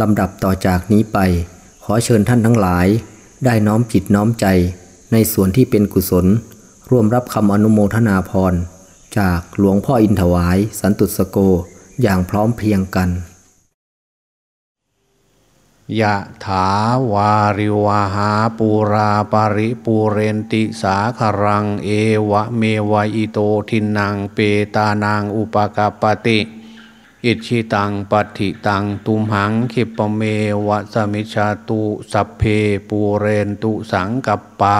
ลำดับต่อจากนี้ไป ขอเชิญท่านทั้งหลาย ได้น้อมจิตน้อมใจ ในส่วนที่เป็นกุศล ร่วมรับคำอนุโมทนาพร จากหลวงพ่ออินถวาย สันตุสโกอย่างพร้อมเพียงกันยะถาวาริวาหาปูราปาริปูเรนติสาคารัง เอวะเมวะอิโตทินังเปตานางอุปกาปติ อิชิตังปัติตังตุมหังคิปเมวะสมิชาตุสัพเพปูเรนตุสังกัปปา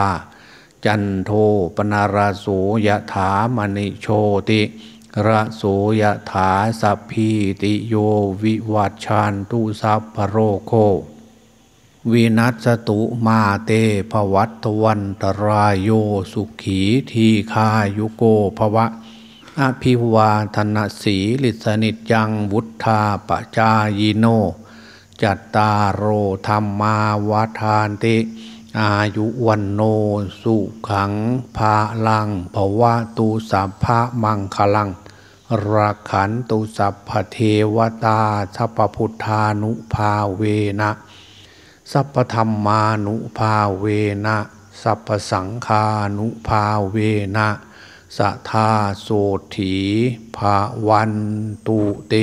จันโทปนาราโสยะถามณิโชติระโสยะถาสัพพีติโยวิวัชชานตุสัพพโรโควินัสตุมาเตภวัตวันตรายโยสุขีทีคายุโกภวะ อภิวาธนสีลิสนิจยังวุธาปจายโน จัตตารโอธรรมาวาทานติอายุวันโนสุขังภาลังภวะตูสัพพะมังคลังรักขันตุสัพพเทวตาสัพพุทธานุภาเวนะสัพพธรรมานุภาเวนะสัพพสังฆานุภาเวนะ สัทาโสถีภาวันตุเต